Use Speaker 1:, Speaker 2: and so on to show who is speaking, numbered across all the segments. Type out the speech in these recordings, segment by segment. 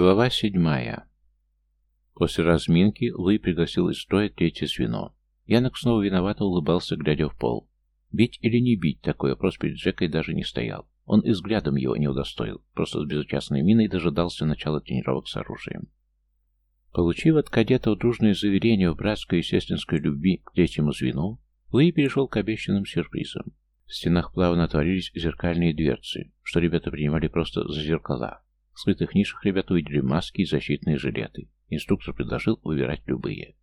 Speaker 1: Глава седьмая. После разминки Луи пригласил из строя третье звено. Янок снова виновато улыбался, глядя в пол. Бить или не бить, такой вопрос перед Джекой даже не стоял. Он и взглядом его не удостоил, просто с безучастной миной дожидался начала тренировок с оружием. Получив от кадетов дружное заверение в братской и сестринской любви к третьему звену, Луи перешел к обещанным сюрпризам. В стенах плавно отворились зеркальные дверцы, что ребята принимали просто за зеркала. В скрытых нишах ребята увидели маски и защитные жилеты. Инструктор предложил выбирать любые.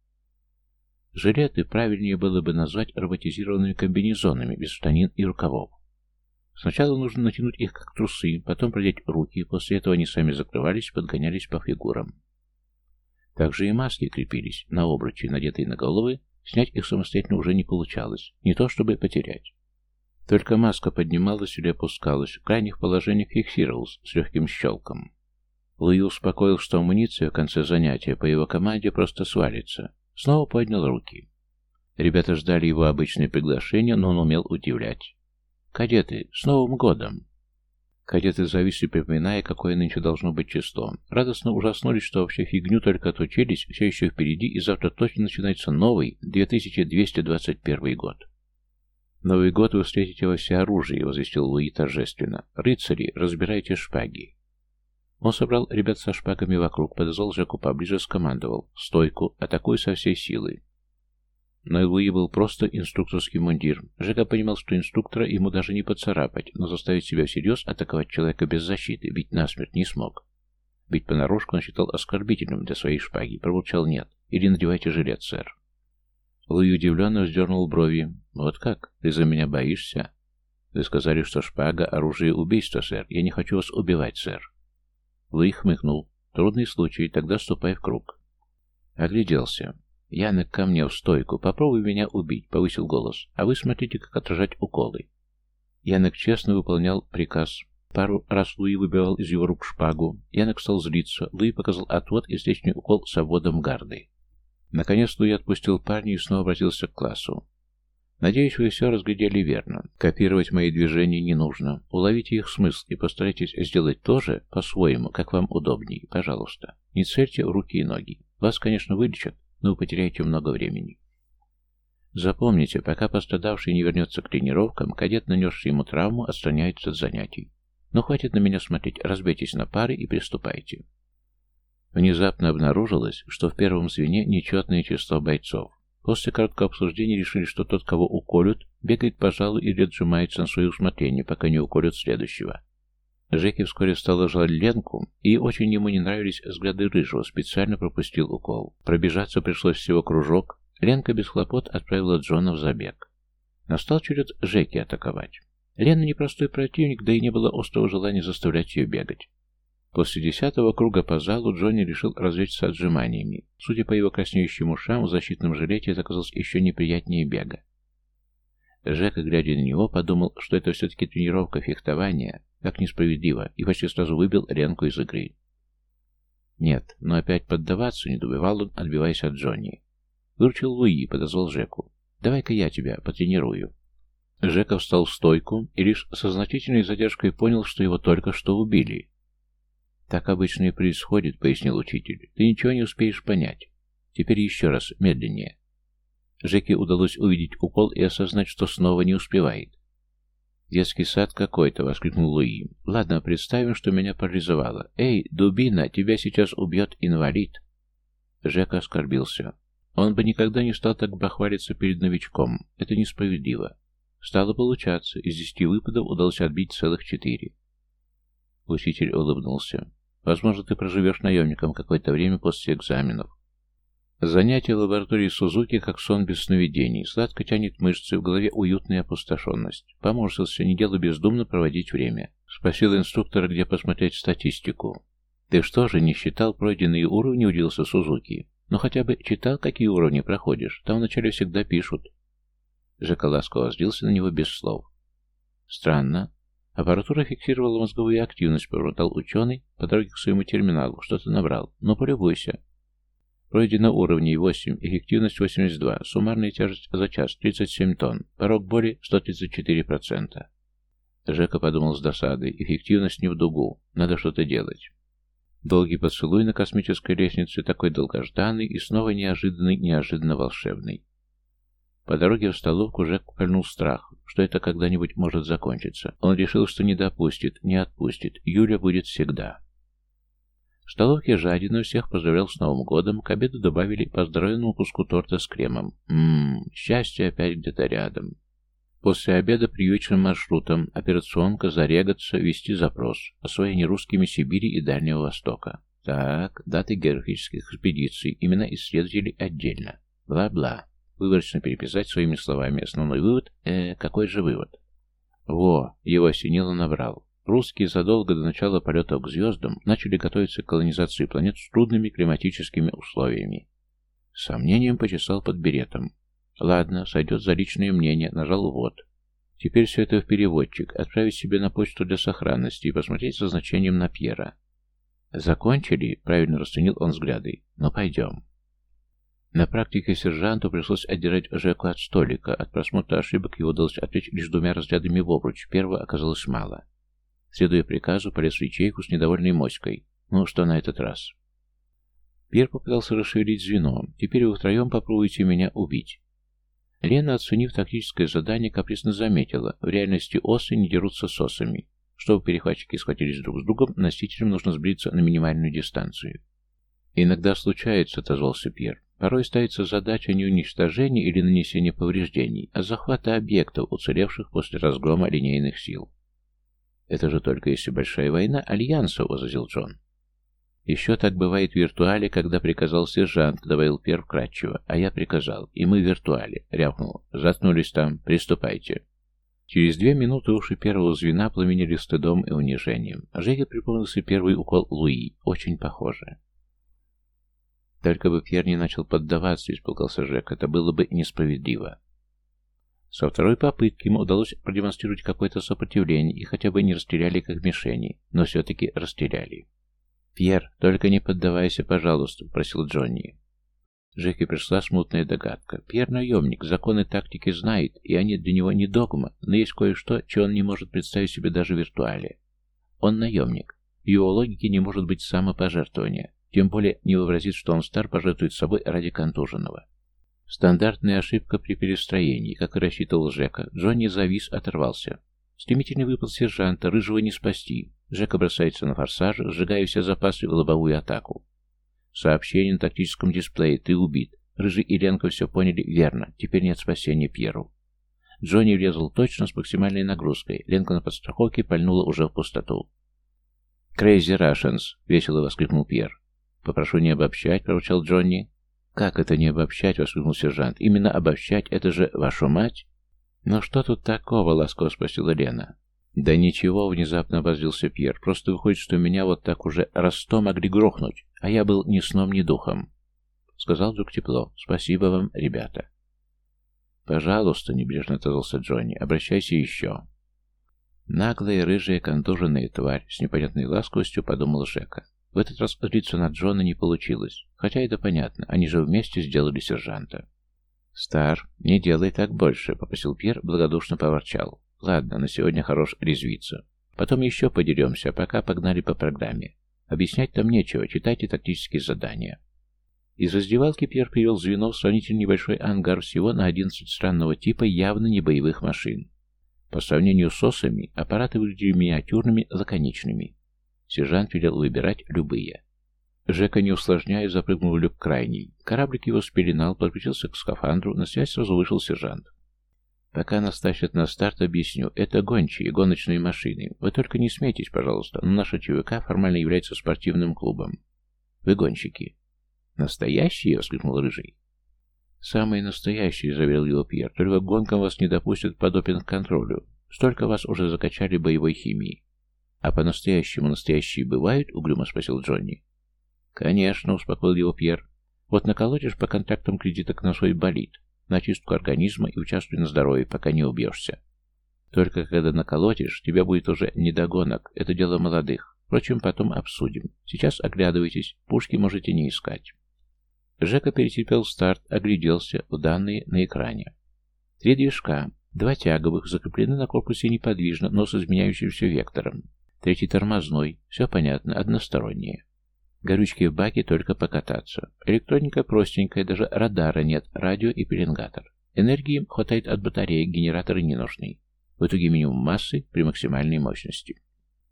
Speaker 1: Жилеты правильнее было бы назвать роботизированными комбинезонами без штанин и рукавов. Сначала нужно натянуть их как трусы, потом продеть руки, после этого они сами закрывались подгонялись по фигурам. Также и маски крепились на обручи, надетые на головы, снять их самостоятельно уже не получалось, не то чтобы потерять. Только маска поднималась или опускалась, в крайних положениях фиксировалась с легким щелком. Луи успокоил, что амуниция в конце занятия по его команде просто свалится. Снова поднял руки. Ребята ждали его обычное приглашение, но он умел удивлять. «Кадеты, с Новым годом!» Кадеты зависли, припоминая, какое нынче должно быть число. Радостно ужаснулись, что вообще фигню только отучились, все еще впереди, и завтра точно начинается новый, 2221 год. «Новый год вы встретите во всеоружии», — возвестил Луи торжественно. «Рыцари, разбирайте шпаги». Он собрал ребят со шпагами вокруг, подозвал Жеку поближе, скомандовал. «Стойку! Атакуй со всей силы!» Но Луи был просто инструкторский мундир. Жека понимал, что инструктора ему даже не поцарапать, но заставить себя всерьез атаковать человека без защиты, бить насмерть не смог. Бить понарошку он считал оскорбительным для своей шпаги, пробурчал «нет». «Или надевайте жилет, сэр». Луи удивленно вздернул брови. «Вот как? Ты за меня боишься?» «Вы сказали, что шпага — оружие убийства, сэр. Я не хочу вас убивать, сэр». Луи хмыкнул. «Трудный случай, тогда ступай в круг». Огляделся. «Янок, ко мне в стойку. Попробуй меня убить», — повысил голос. «А вы смотрите, как отражать уколы». Янок честно выполнял приказ. Пару раз Луи выбивал из его рук шпагу. Янок стал злиться. Луи показал отвод и встречный укол с обводом гарды. Наконец Луи отпустил парня и снова обратился к классу. «Надеюсь, вы все разглядели верно. Копировать мои движения не нужно. Уловите их смысл и постарайтесь сделать то же по-своему, как вам удобней. Пожалуйста. Не цельте руки и ноги. Вас, конечно, вылечат, но вы потеряете много времени». Запомните, пока пострадавший не вернется к тренировкам, кадет, нанесший ему травму, отстраняется от занятий. Но хватит на меня смотреть, разбейтесь на пары и приступайте. Внезапно обнаружилось, что в первом звене нечетное число бойцов. После короткого обсуждения решили, что тот, кого уколют, бегает, пожалуй, или отжимается на свое усмотрение, пока не уколют следующего. Жеке вскоре стало жаль Ленку, и очень ему не нравились взгляды Рыжего, специально пропустил укол. Пробежаться пришлось всего кружок, Ленка без хлопот отправила Джона в забег. Настал черед Жеки атаковать. Лена непростой противник, да и не было острого желания заставлять ее бегать. После десятого круга по залу Джонни решил развлечься отжиманиями. Судя по его краснеющим ушам, в защитном жилете это оказалось еще неприятнее бега. Жека, глядя на него, подумал, что это все-таки тренировка фехтования, как несправедливо, и почти сразу выбил Ленку из игры. Нет, но опять поддаваться не добивал он, отбиваясь от Джонни. Выручил Луи и подозвал Жеку. «Давай-ка я тебя потренирую». Жека встал в стойку и лишь со значительной задержкой понял, что его только что убили. «Так обычно и происходит», — пояснил учитель. «Ты ничего не успеешь понять. Теперь еще раз, медленнее». Жеке удалось увидеть укол и осознать, что снова не успевает. «Детский сад какой-то!» — воскликнул Луи. «Ладно, представим, что меня парализовало. Эй, дубина, тебя сейчас убьет инвалид!» Жека оскорбился. Он бы никогда не стал так бахвалиться перед новичком. Это несправедливо. Стало получаться. Из десяти выпадов удалось отбить целых четыре. Учитель улыбнулся. Возможно, ты проживешь наемником какое-то время после экзаменов. Занятие в лаборатории Сузуки как сон без сновидений. Сладко тянет мышцы, в голове уютная опустошенность. Поморщился, не дело бездумно проводить время. Спросил инструктора, где посмотреть статистику. «Ты что же, не считал пройденные уровни?» – удивился Сузуки. «Ну хотя бы читал, какие уровни проходишь. Там вначале всегда пишут». Жека ласково сдился на него без слов. «Странно. Аппаратура фиксировала мозговую активность, пробормотал ученый по дороге к своему терминалу. Что-то набрал. Ну, полюбуйся. Пройдено уровней 8, эффективность 82, суммарная тяжесть за час 37 тонн, порог боли 134%. Жека подумал с досадой, эффективность не в дугу, надо что-то делать. Долгий поцелуй на космической лестнице, такой долгожданный и снова неожиданный, неожиданно волшебный. По дороге в столовку Жек пальнул страх, что это когда-нибудь может закончиться. Он решил, что не допустит, не отпустит. Юля будет всегда. В столовке жадина всех поздравлял с Новым годом, к обеду добавили по куску торта с кремом. Ммм, счастье опять где-то рядом. После обеда привычным маршрутом операционка зарегаться, вести запрос, освоение русскими Сибири и Дальнего Востока. Так, даты географических экспедиций, именно исследователей отдельно. Бла-бла. Выборочно переписать своими словами основной вывод. Э, какой же вывод? Во, его осенило набрал. Русские задолго до начала полетов к звездам начали готовиться к колонизации планет с трудными климатическими условиями. С сомнением почесал под беретом. Ладно, сойдет за личное мнение, нажал «вот». Теперь все это в переводчик, отправить себе на почту для сохранности и посмотреть со значением на Пьера. «Закончили?» — правильно расценил он взгляды. «Ну, пойдем». На практике сержанту пришлось отдирать Жеку от столика. От просмотра ошибок его удалось отвлечь лишь двумя разрядами в обруч. Первого оказалось мало. Следуя приказу, полез в ячейку с недовольной моськой. Ну, что на этот раз? Пьер попытался расширить звено. Теперь вы втроем попробуйте меня убить. Лена, оценив тактическое задание, каприсно заметила, в реальности осы не дерутся с осами. Чтобы перехватчики схватились друг с другом, носителям нужно сблизиться на минимальную дистанцию. «Иногда случается», — отозвался Пьер. «Порой ставится задача не уничтожения или нанесения повреждений, а захвата объектов, уцелевших после разгрома линейных сил». «Это же только если большая война Альянса», — возразил Джон. «Еще так бывает в виртуале, когда приказал сержант», — добавил Пер вкратчиво. «А я приказал, и мы в виртуале», — рявкнул. «Заткнулись там, приступайте». Через две минуты уши первого звена пламенели стыдом и унижением. Жеке припомнился первый укол Луи. Очень похоже. Только бы Пьер не начал поддаваться, испугался Жек. Это было бы несправедливо. Со второй попытки ему удалось продемонстрировать какое-то сопротивление и хотя бы не расстреляли как мишени, но все-таки расстреляли. «Пьер, только не поддавайся, пожалуйста», — просил Джонни. Джеки пришла смутная догадка. Пьер наемник, законы тактики знает, и они для него не догма, но есть кое-что, чего он не может представить себе даже в виртуале. Он наемник. В его логике не может быть самопожертвования. Тем более не вообразит, что он стар пожертвует собой ради контуженного. Стандартная ошибка при перестроении, как и рассчитывал Жека. Джонни завис, оторвался. Стремительный выпад сержанта, рыжего не спасти. Жека бросается на форсаж, сжигая все запасы в лобовую атаку. Сообщение на тактическом дисплее «Ты убит». Рыжий и Ленка все поняли верно. Теперь нет спасения Пьеру. Джонни врезал точно с максимальной нагрузкой. Ленка на подстраховке пальнула уже в пустоту. «Крейзи Russians!» — весело воскликнул Пьер. «Попрошу не обобщать», — проворчал Джонни. «Как это не обобщать?» — воскликнул сержант. «Именно обобщать — это же вашу мать?» «Ну что тут такого?» — ласково спросила Лена. «Да ничего», — внезапно обозлился Пьер. «Просто выходит, что меня вот так уже раз сто могли грохнуть, а я был ни сном, ни духом». Сказал вдруг тепло. «Спасибо вам, ребята». «Пожалуйста», — небрежно отозвался Джонни, — «обращайся еще». Наглая, рыжая, контуженная тварь, с непонятной ласковостью подумал Жека. В этот раз злиться на Джона не получилось. Хотя это понятно, они же вместе сделали сержанта. «Стар, не делай так больше», — попросил Пьер, благодушно поворчал. Ладно, на сегодня хорош резвиться. Потом еще подеремся, пока погнали по программе. Объяснять там нечего, читайте тактические задания. Из раздевалки Пьер привел звено в сравнительно небольшой ангар всего на 11 странного типа явно не боевых машин. По сравнению с осами, аппараты выглядели миниатюрными, лаконичными. Сержант велел выбирать любые. Жека, не усложняя, запрыгнул в люк крайний. Кораблик его спеленал, подключился к скафандру, на связь сразу вышел сержант. Пока нас тащат на старт, объясню. Это гончие, гоночные машины. Вы только не смейтесь, пожалуйста, но наша ЧВК формально является спортивным клубом. Вы гонщики. Настоящие? — воскликнул Рыжий. Самые настоящие, — заверил его Пьер. Только гонкам вас не допустят по допинг-контролю. Столько вас уже закачали боевой химией. А по-настоящему настоящие бывают? — угрюмо спросил Джонни. Конечно, — успокоил его Пьер. Вот наколотишь по контактам кредиток на свой болит на очистку организма и участвуй на здоровье, пока не убьешься. Только когда наколотишь, тебя будет уже недогонок. Это дело молодых. Впрочем, потом обсудим. Сейчас оглядывайтесь, пушки можете не искать. Жека перетерпел старт, огляделся в данные на экране. Три движка, два тяговых, закреплены на корпусе неподвижно, но с изменяющимся вектором. Третий тормозной, все понятно, одностороннее. Горючки в баке только покататься. Электроника простенькая, даже радара нет, радио и пеленгатор. Энергии хватает от батареи, генераторы не нужны. В итоге минимум массы при максимальной мощности.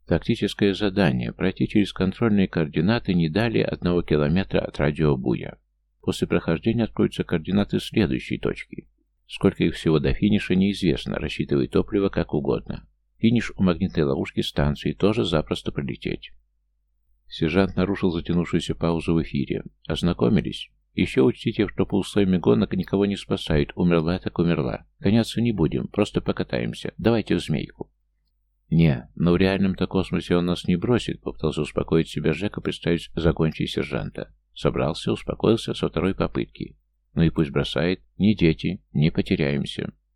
Speaker 1: Тактическое задание – пройти через контрольные координаты не далее одного километра от радиобуя. После прохождения откроются координаты следующей точки. Сколько их всего до финиша неизвестно, рассчитывай топливо как угодно. Финиш у магнитной ловушки станции тоже запросто пролететь. Сержант нарушил затянувшуюся паузу в эфире. Ознакомились? Еще учтите, что по условиям гонок никого не спасают. Умерла так умерла. Гоняться не будем, просто покатаемся. Давайте в змейку. «Не, но в реальном-то космосе он нас не бросит», — попытался успокоить себя Жека, представить закончить сержанта. Собрался, успокоился со второй попытки. Ну и пусть бросает. Не дети, не потеряемся.